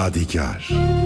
Yadigar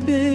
Bu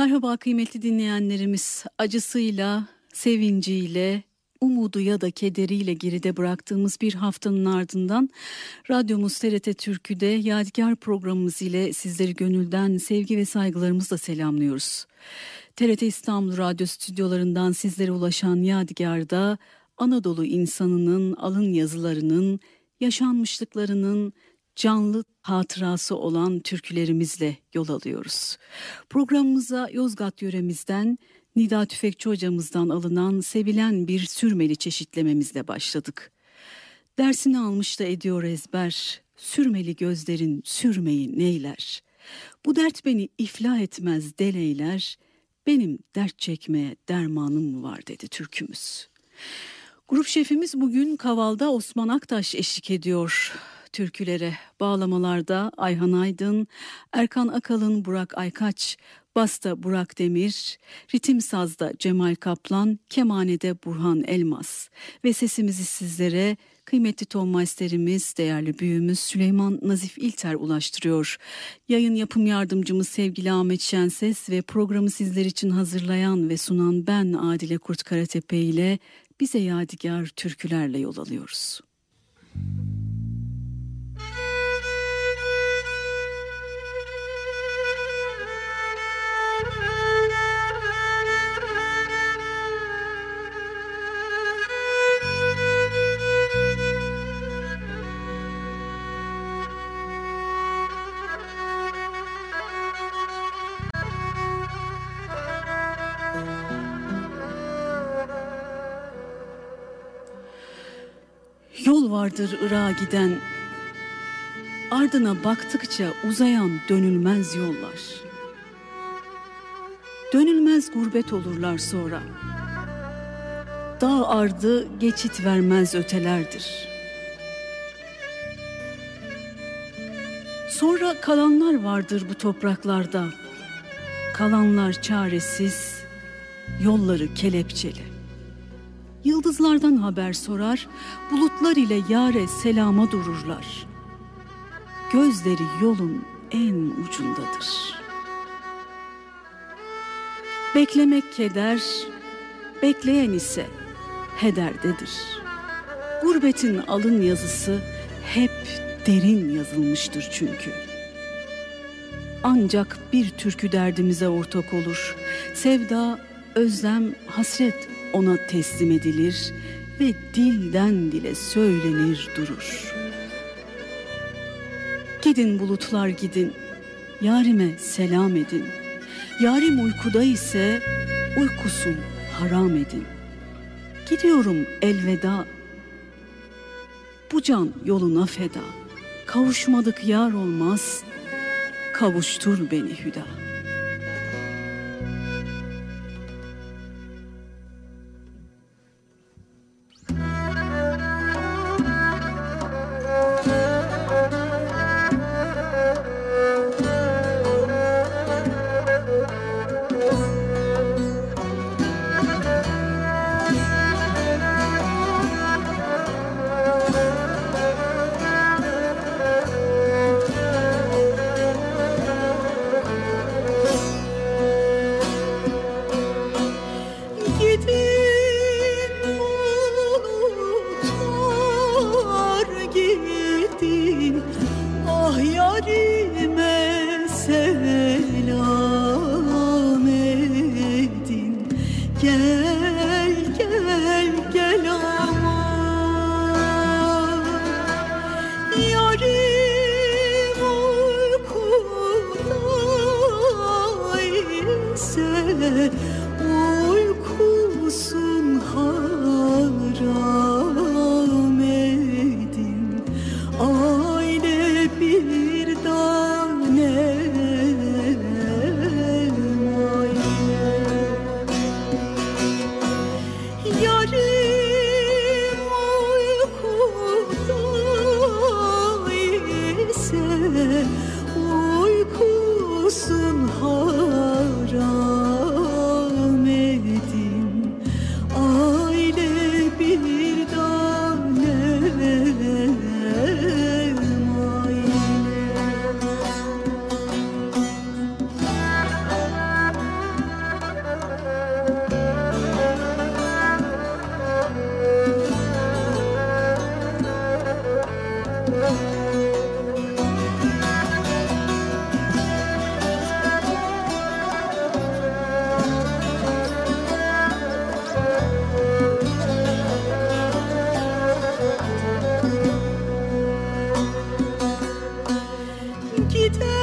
Merhaba kıymetli dinleyenlerimiz. Acısıyla, sevinciyle, umudu ya da kederiyle geride bıraktığımız bir haftanın ardından radyomuz TRT Türkü'de Yadigar programımız ile sizleri gönülden sevgi ve saygılarımızla selamlıyoruz. TRT İstanbul Radyo stüdyolarından sizlere ulaşan Yadigar'da Anadolu insanının alın yazılarının, yaşanmışlıklarının, canlı hatırası olan türkülerimizle yol alıyoruz. Programımıza Yozgat yöremizden Nida Tüfekçi hocamızdan alınan sevilen bir sürmeli çeşitlememizle başladık. Dersini almış da ediyor ezber, sürmeli gözlerin sürmeyi neyler? Bu dert beni iflah etmez deleyler, benim dert çekmeye dermanım mı var dedi türkümüz. Grup şefimiz bugün Kaval'da Osman Aktaş eşlik ediyor türkülere. Bağlamalarda Ayhan Aydın, Erkan Akalın, Burak Aykaç, Basta Burak Demir, Ritim Saz'da Cemal Kaplan, Kemane'de Burhan Elmas ve sesimizi sizlere kıymetli ton masterimiz, değerli büyüğümüz Süleyman Nazif İlter ulaştırıyor. Yayın yapım yardımcımız sevgili Ahmet Şenses ve programı sizler için hazırlayan ve sunan ben Adile Kurt Karatepe ile bize yadigar türkülerle yol alıyoruz. Müzik Yol vardır Irak'a giden, ardına baktıkça uzayan dönülmez yollar. Dönülmez gurbet olurlar sonra. Dağ ardı geçit vermez ötelerdir. Sonra kalanlar vardır bu topraklarda. Kalanlar çaresiz, yolları kelepçeli. Yıldızlardan haber sorar, bulutlar ile yare selama dururlar. Gözleri yolun en ucundadır. Beklemek keder, bekleyen ise hederdedir. Gurbetin alın yazısı hep derin yazılmıştır çünkü. Ancak bir türkü derdimize ortak olur. Sevda, özlem, hasret ona teslim edilir ve dilden dile söylenir durur. Gidin bulutlar gidin, yarime selam edin. Yarim uykuda ise uykusun haram edin. Gidiyorum elveda, bu can yoluna feda. Kavuşmadık yar olmaz, kavuştur beni hüda.'' night.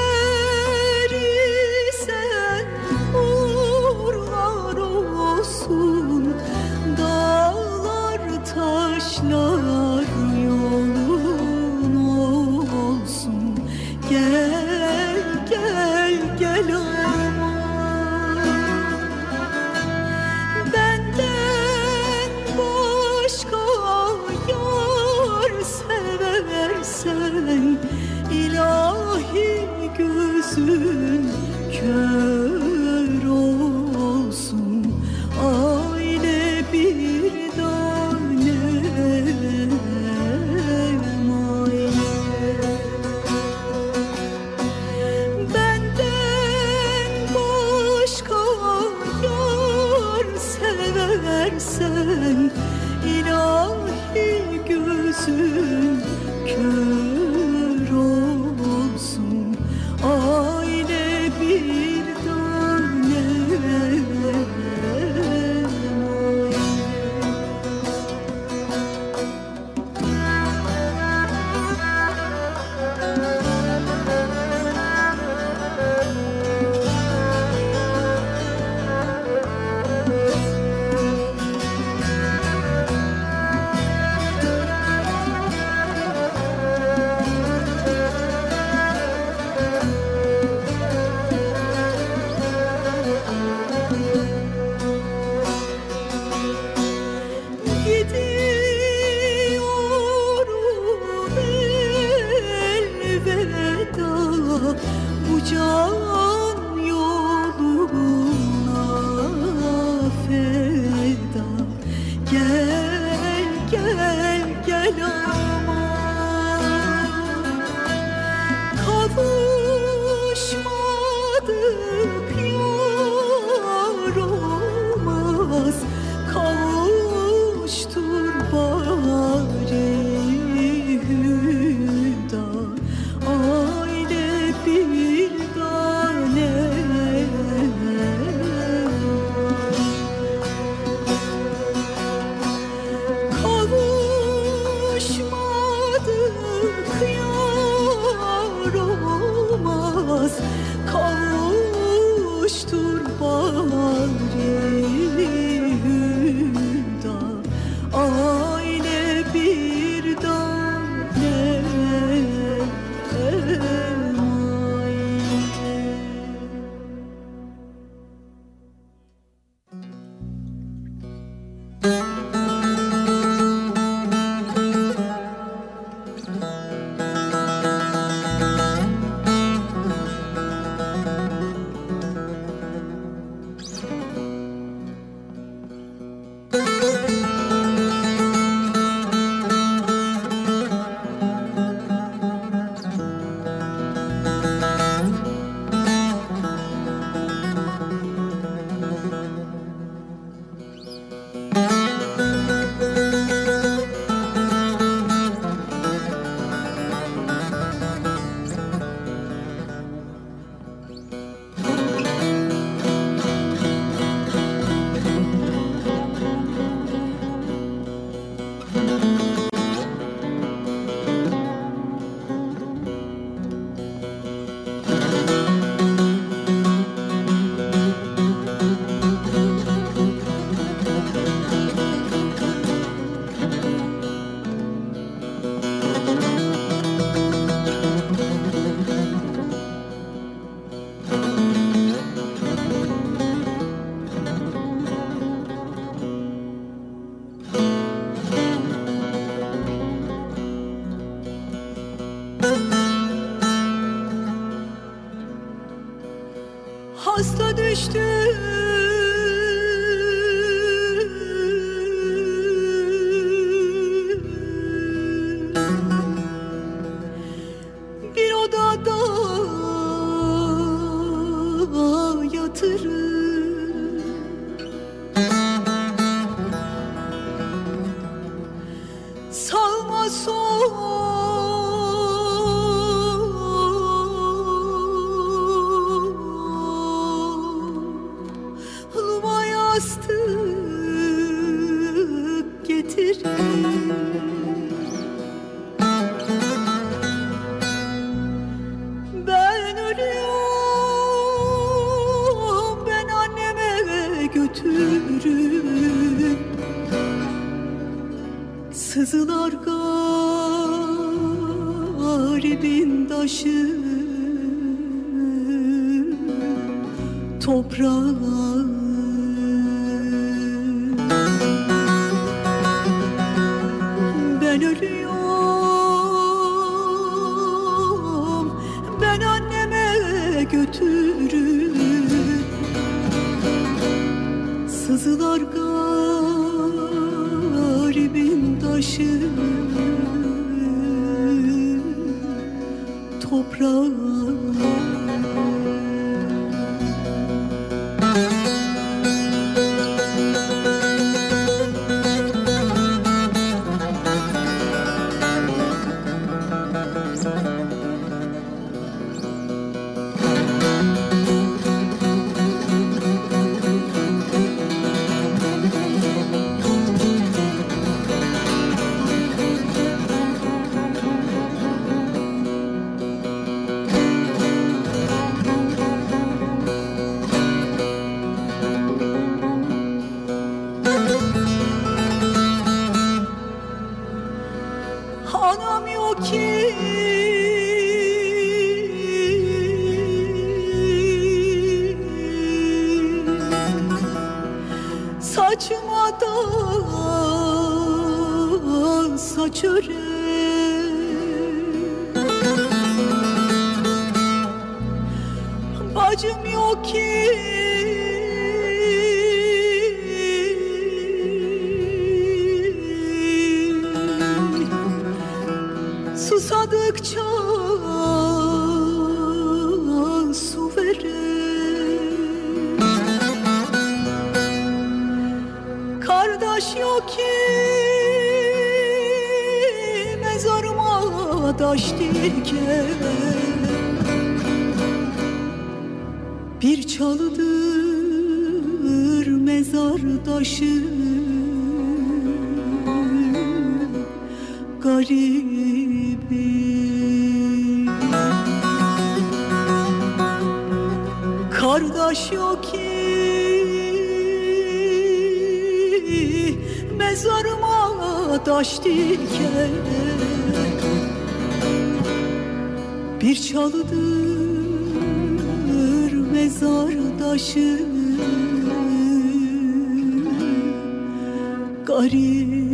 götürür. Sızılar garibin taşı. Toprağı taşı garibim Kardeş yok ki mezarıma taş diken. Bir çalıdır mezar taşı garibim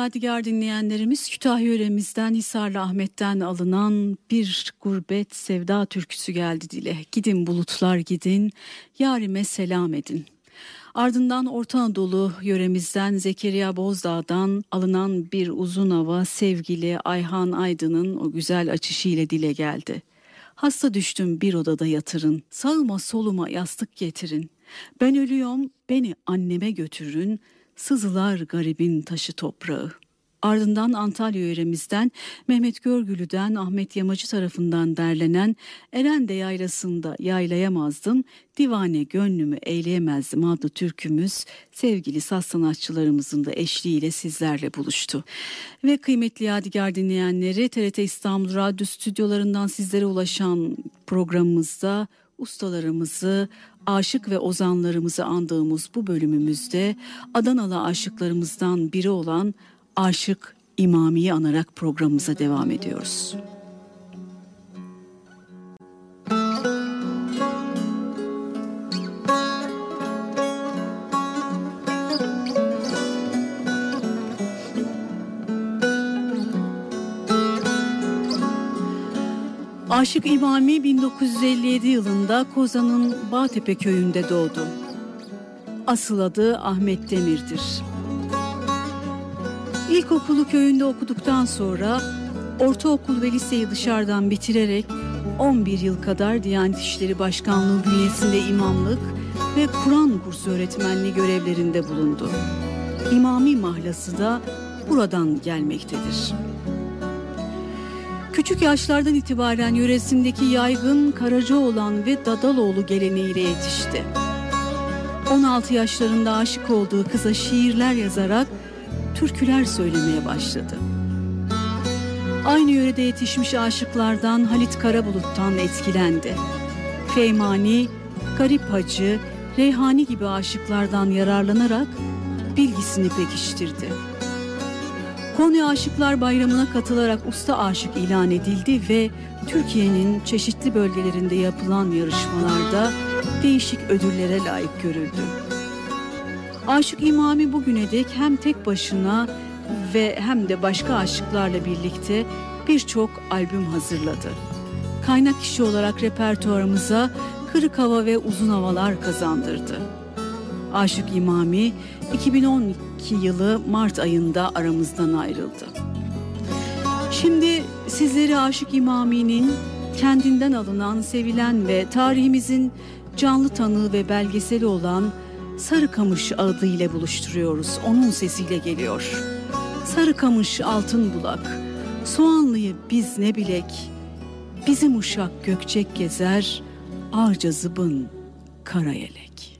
Yadigar dinleyenlerimiz Kütahya yöremizden Hisarlı Ahmet'ten alınan bir gurbet sevda türküsü geldi dile. Gidin bulutlar gidin, yarime selam edin. Ardından Orta Anadolu yöremizden Zekeriya Bozdağ'dan alınan bir uzun hava sevgili Ayhan Aydın'ın o güzel açışıyla dile geldi. Hasta düştüm bir odada yatırın, sağıma soluma yastık getirin. Ben ölüyorum, beni anneme götürün, sızılar garibin taşı toprağı. Ardından Antalya yöremizden Mehmet Görgülü'den Ahmet Yamacı tarafından derlenen Erende Yaylası'nda yaylayamazdım, divane gönlümü eyleyemezdim adlı türkümüz sevgili saz sanatçılarımızın da eşliğiyle sizlerle buluştu. Ve kıymetli Yadigar dinleyenleri TRT İstanbul Radyo stüdyolarından sizlere ulaşan programımızda ustalarımızı, aşık ve ozanlarımızı andığımız bu bölümümüzde Adanalı aşıklarımızdan biri olan Aşık İmami'yi anarak programımıza devam ediyoruz. Aşık İmami 1957 yılında Kozan'ın Bağtepe köyünde doğdu. Asıl adı Ahmet Demir'dir. İlkokulu köyünde okuduktan sonra ortaokul ve liseyi dışarıdan bitirerek 11 yıl kadar Diyanet İşleri Başkanlığı bünyesinde imamlık ve Kur'an kursu öğretmenliği görevlerinde bulundu. İmami mahlası da buradan gelmektedir. Küçük yaşlardan itibaren yöresindeki yaygın Karacaoğlan ve Dadaloğlu geleneğiyle yetişti. 16 yaşlarında aşık olduğu kıza şiirler yazarak türküler söylemeye başladı. Aynı yörede yetişmiş aşıklardan Halit Karabulut'tan etkilendi. Feymani, Garip Hacı, Reyhani gibi aşıklardan yararlanarak bilgisini pekiştirdi. Konya Aşıklar Bayramı'na katılarak usta aşık ilan edildi ve Türkiye'nin çeşitli bölgelerinde yapılan yarışmalarda değişik ödüllere layık görüldü. Aşık İmami bugüne dek hem tek başına ve hem de başka aşıklarla birlikte birçok albüm hazırladı. Kaynak kişi olarak repertuarımıza Kırık Hava ve Uzun Havalar kazandırdı. Aşık İmami 2012 yılı Mart ayında aramızdan ayrıldı. Şimdi sizleri Aşık İmami'nin kendinden alınan, sevilen ve tarihimizin canlı tanığı ve belgeseli olan Sarıkamış adıyla buluşturuyoruz. Onun sesiyle geliyor. Sarıkamış altın bulak, soğanlıyı biz ne bilek, bizim uşak gökçek gezer, ağaca zıbın kara yelek.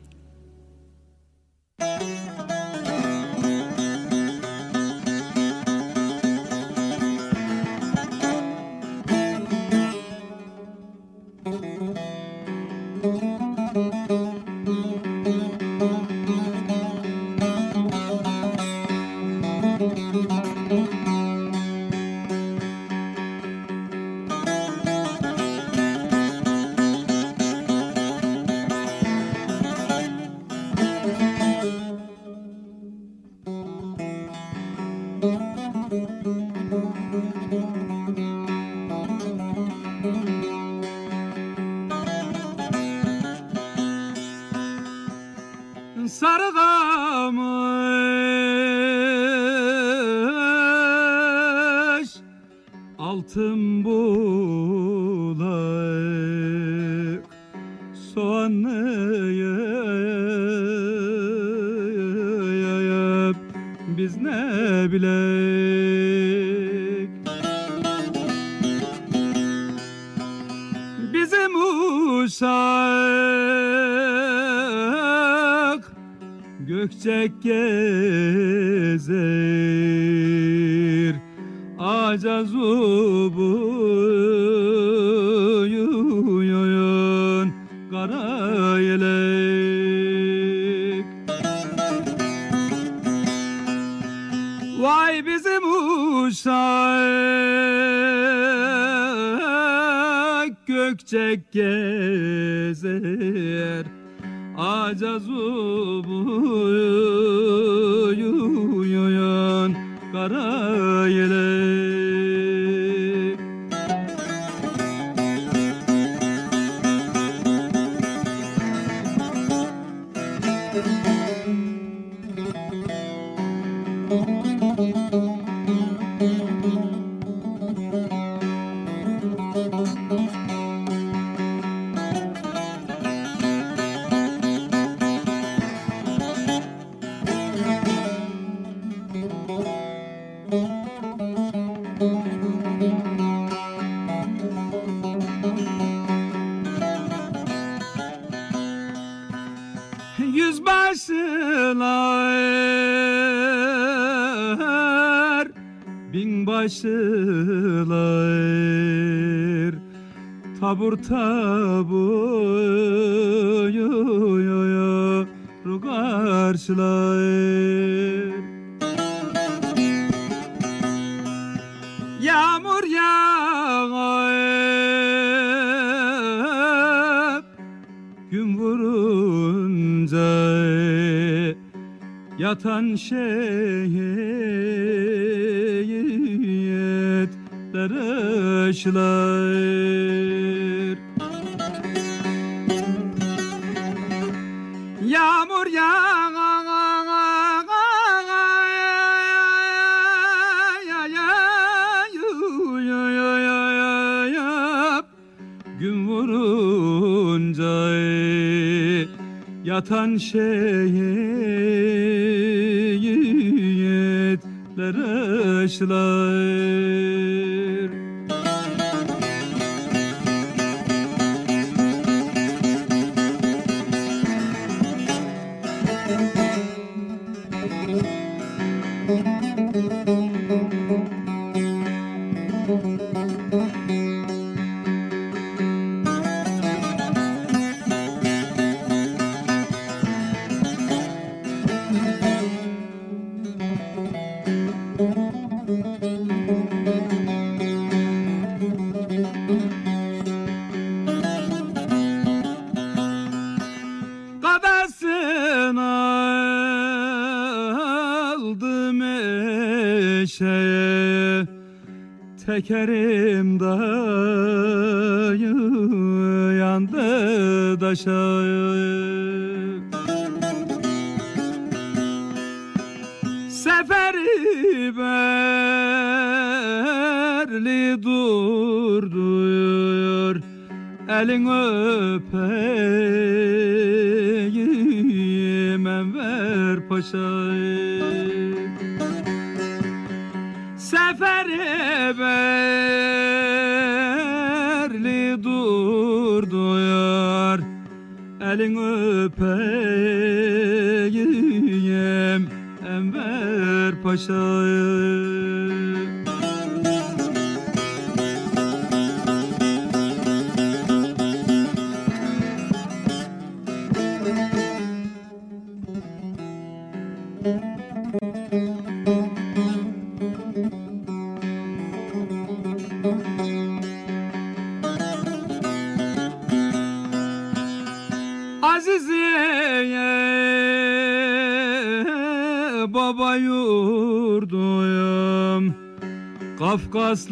Gökçek gezer Ağaca zubuyuyun kara tabur karşılar Yağmur yağar Gün vurunca Yatan şehitler Tuncay Yatan şehitler eşler kere cause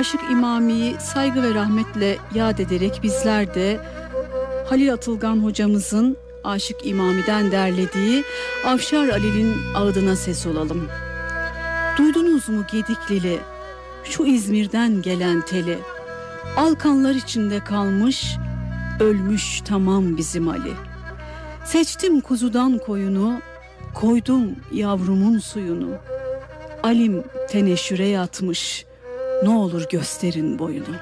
Aşık İmami'yi saygı ve rahmetle yad ederek bizler de Halil Atılgan hocamızın Aşık İmami'den derlediği Afşar Ali'nin ağıdına ses olalım. Duydunuz mu Gediklili, şu İzmir'den gelen teli, Alkanlar içinde kalmış, ölmüş tamam bizim Ali. Seçtim kuzudan koyunu, koydum yavrumun suyunu. Alim teneşüre yatmış, ne olur gösterin boyunu.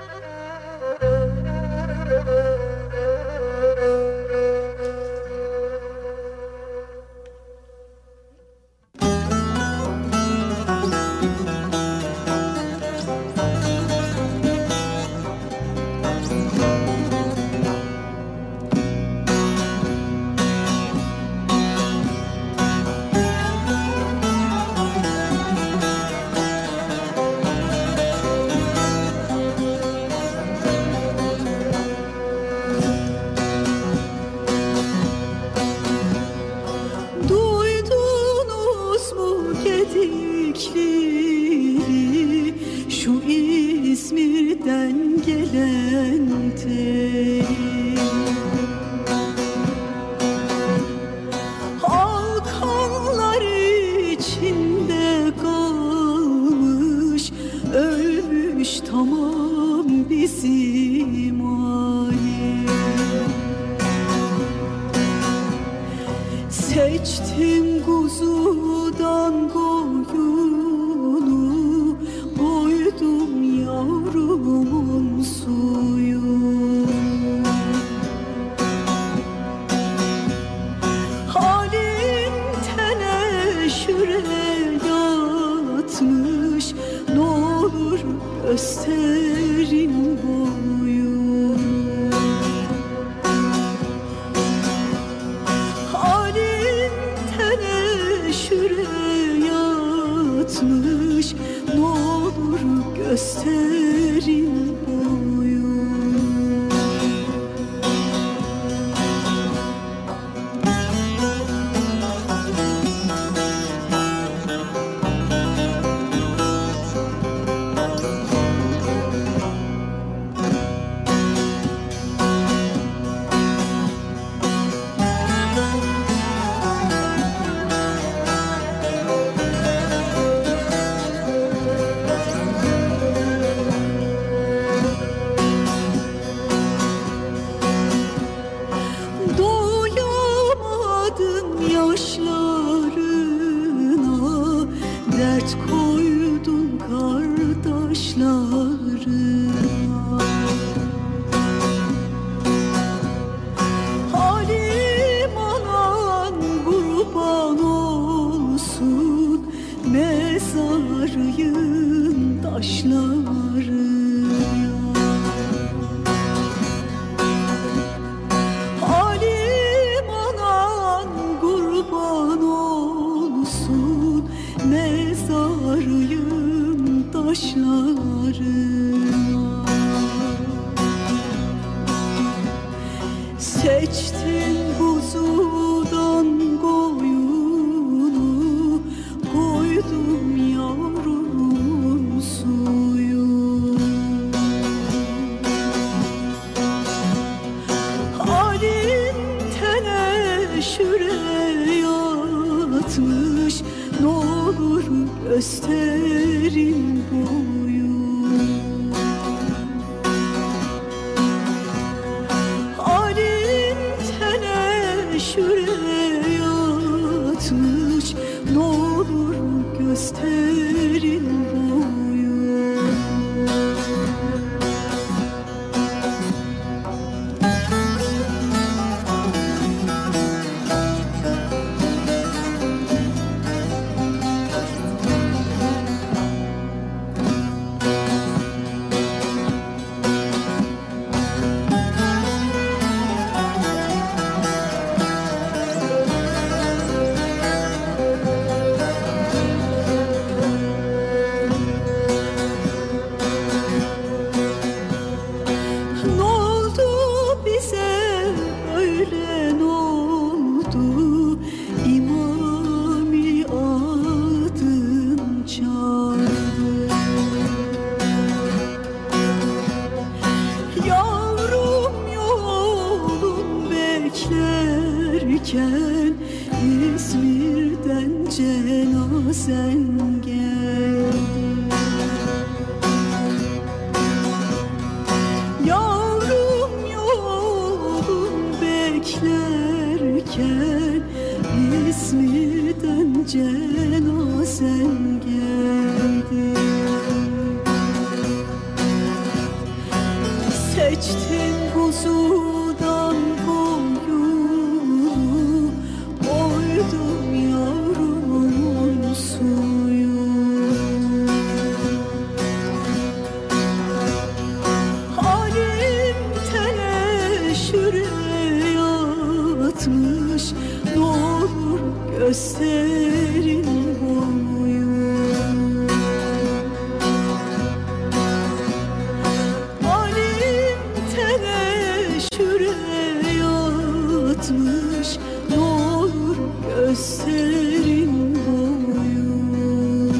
Yatmış Ne olur gösterin boyunu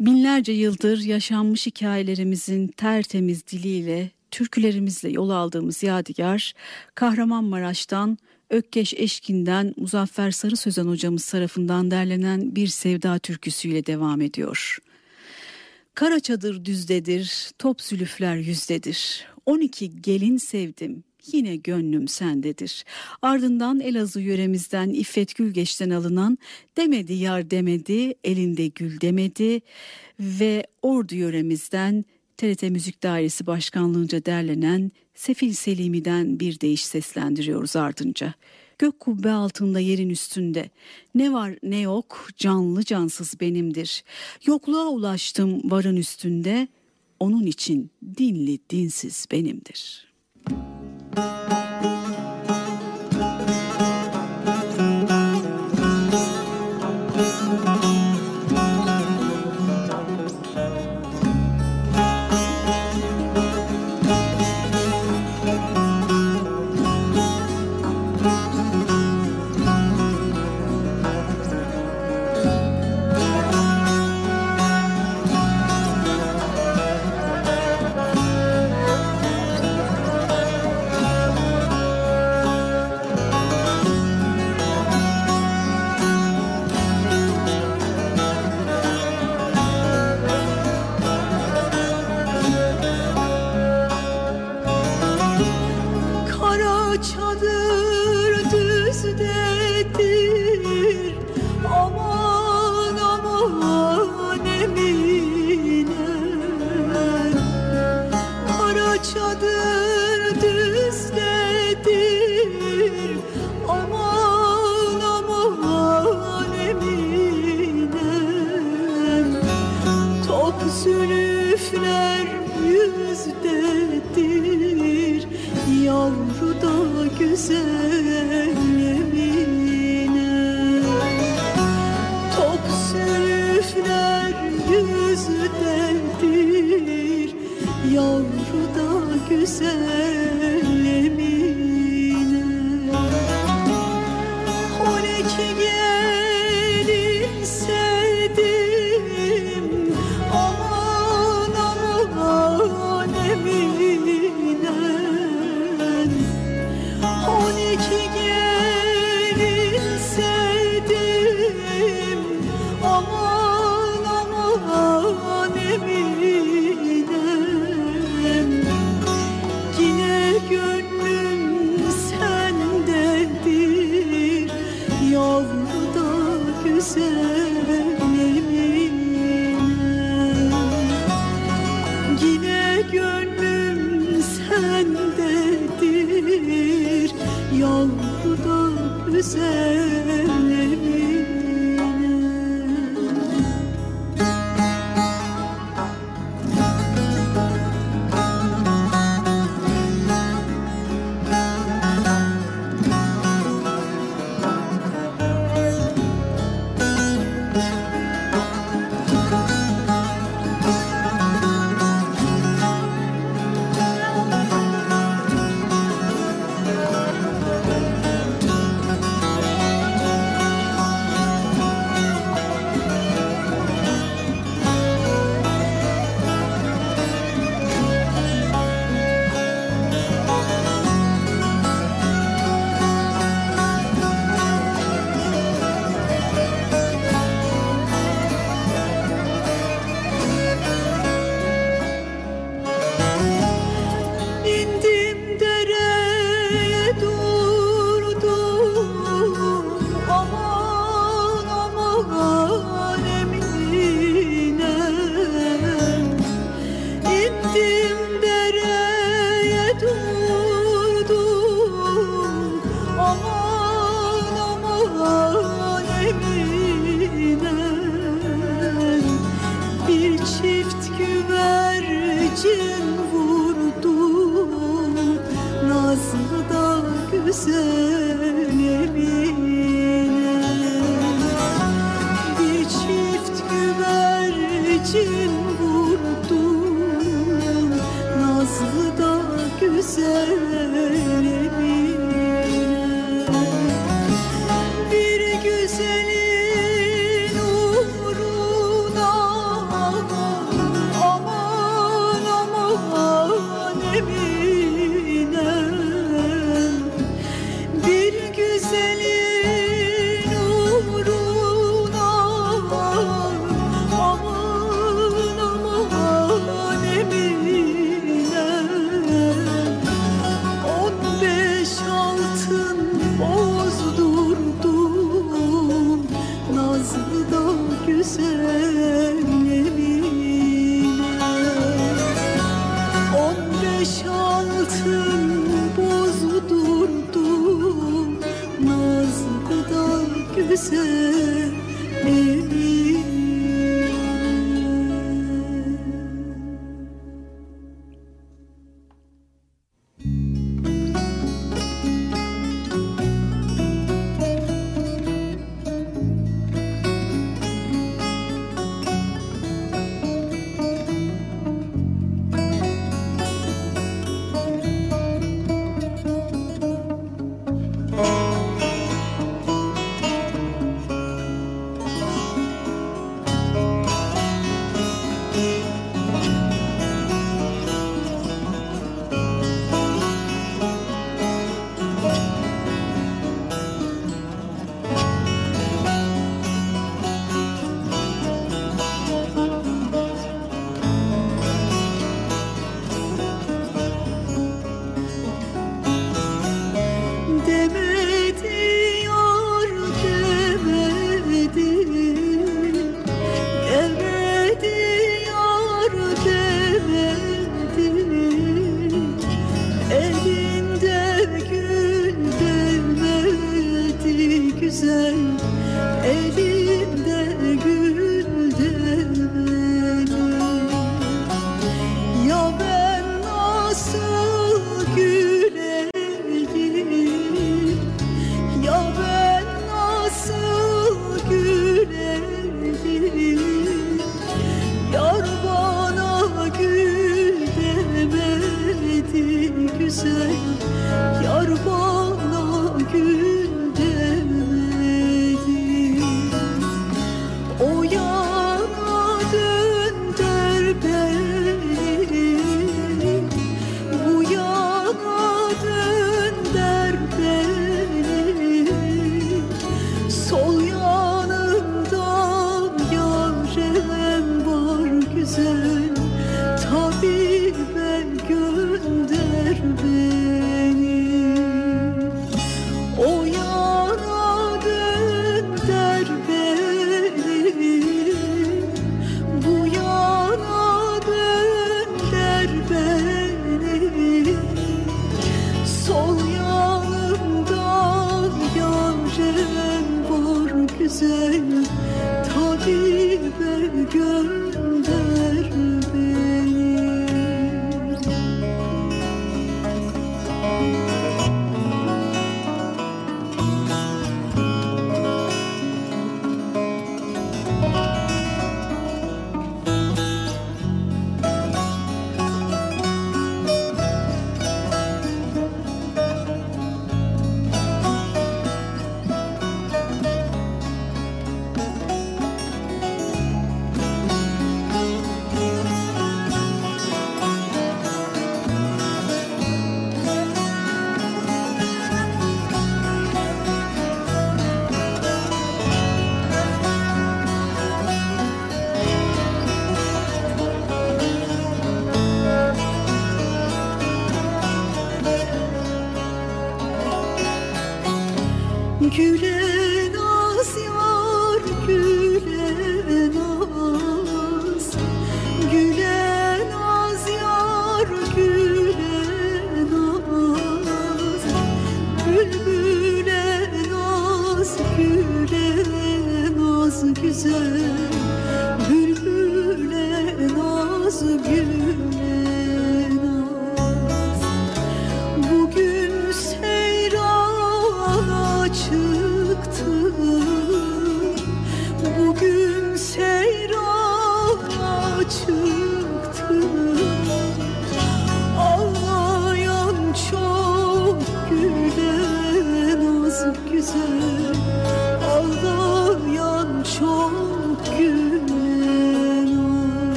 Binlerce yıldır yaşanmış hikayelerimizin tertemiz diliyle, türkülerimizle yol aldığımız Yadigar, Kahramanmaraş'tan Ökkeş Eşkin'den Muzaffer Sarı Sözen hocamız tarafından derlenen bir sevda türküsüyle devam ediyor. Kara çadır düzdedir, top zülüfler yüzdedir. 12 gelin sevdim, yine gönlüm sendedir. Ardından Elazığ yöremizden İffet Gülgeç'ten alınan Demedi yar demedi, elinde gül demedi ve Ordu yöremizden TRT Müzik Dairesi Başkanlığı'nca derlenen Sefil Selimi'den bir deyiş seslendiriyoruz ardınca. Gök kubbe altında yerin üstünde. Ne var ne yok canlı cansız benimdir. Yokluğa ulaştım varın üstünde. Onun için dinli dinsiz benimdir.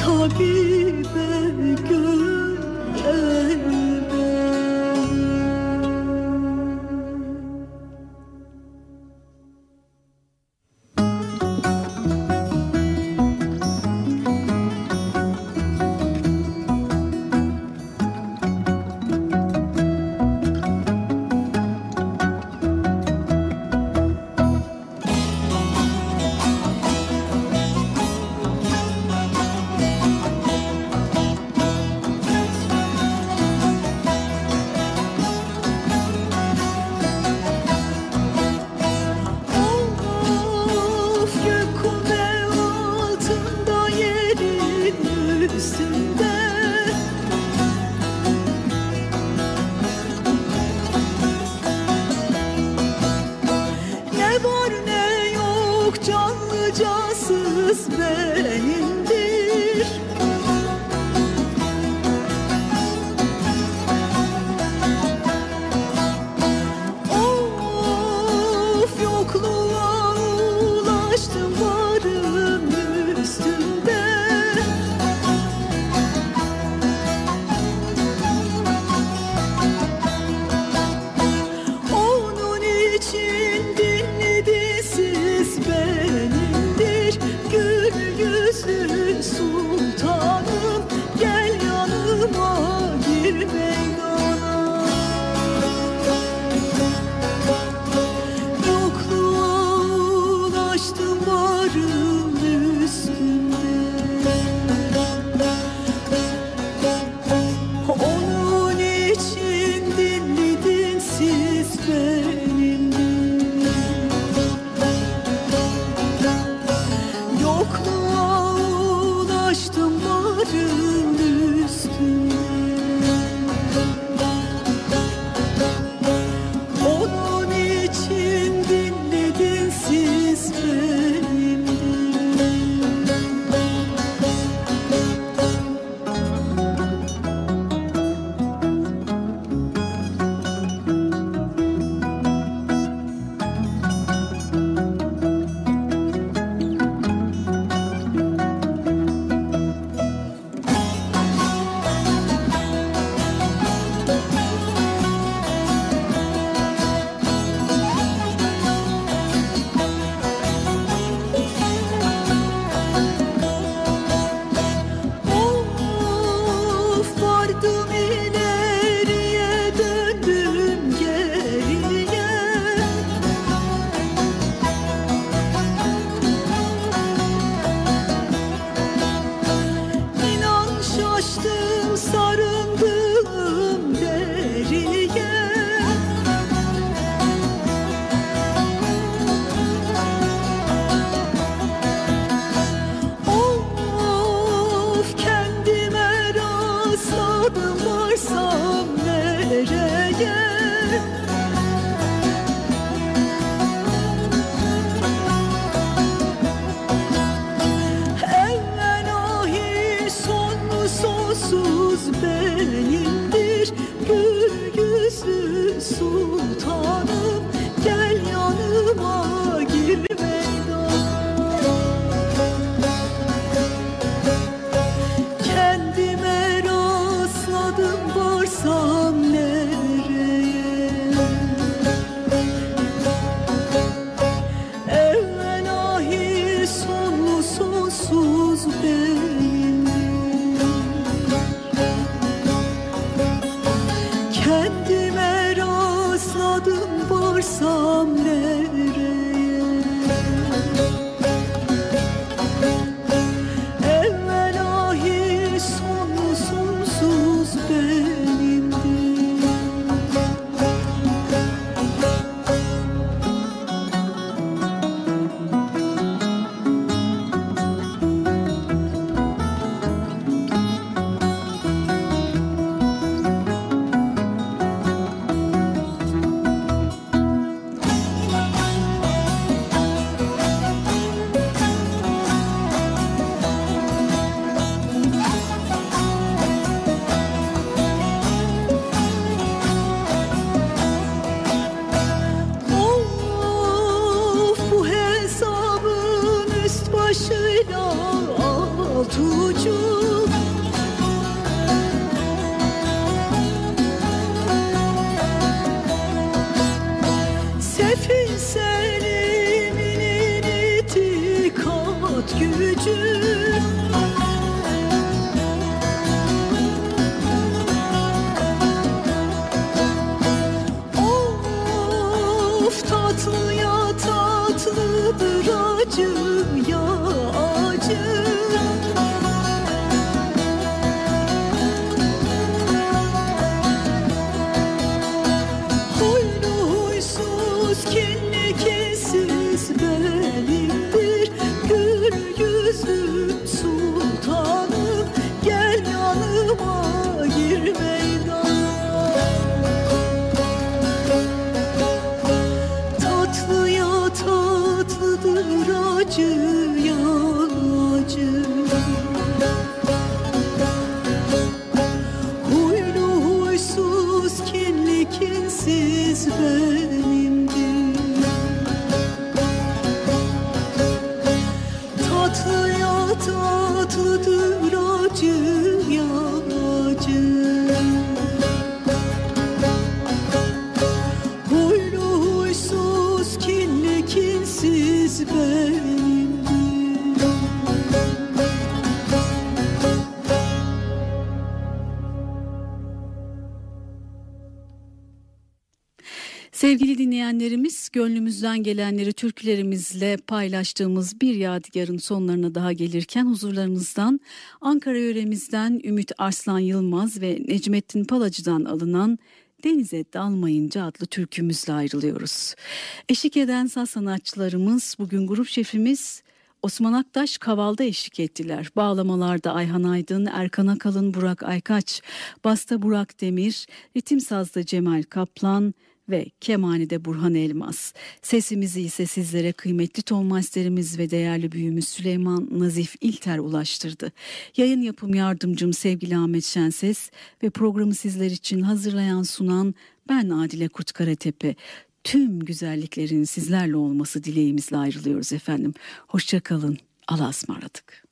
tabi gönlümüzden gelenleri türkülerimizle paylaştığımız bir yadigarın sonlarına daha gelirken huzurlarınızdan Ankara yöremizden Ümit Arslan Yılmaz ve Necmettin Palacı'dan alınan Denize Dalmayınca adlı türkümüzle ayrılıyoruz. Eşlik eden saz sanatçılarımız bugün grup şefimiz Osman Aktaş Kaval'da eşlik ettiler. Bağlamalarda Ayhan Aydın, Erkan Akalın, Burak Aykaç, Basta Burak Demir, Ritim Saz'da Cemal Kaplan, ve Kemani'de Burhan Elmas. Sesimizi ise sizlere kıymetli tonmasterimiz ve değerli büyüğümüz Süleyman Nazif İlter ulaştırdı. Yayın yapım yardımcım sevgili Ahmet Şenses ve programı sizler için hazırlayan sunan ben Adile Kurtkaratepe. Tüm güzelliklerin sizlerle olması dileğimizle ayrılıyoruz efendim. Hoşçakalın. Allah'a ısmarladık.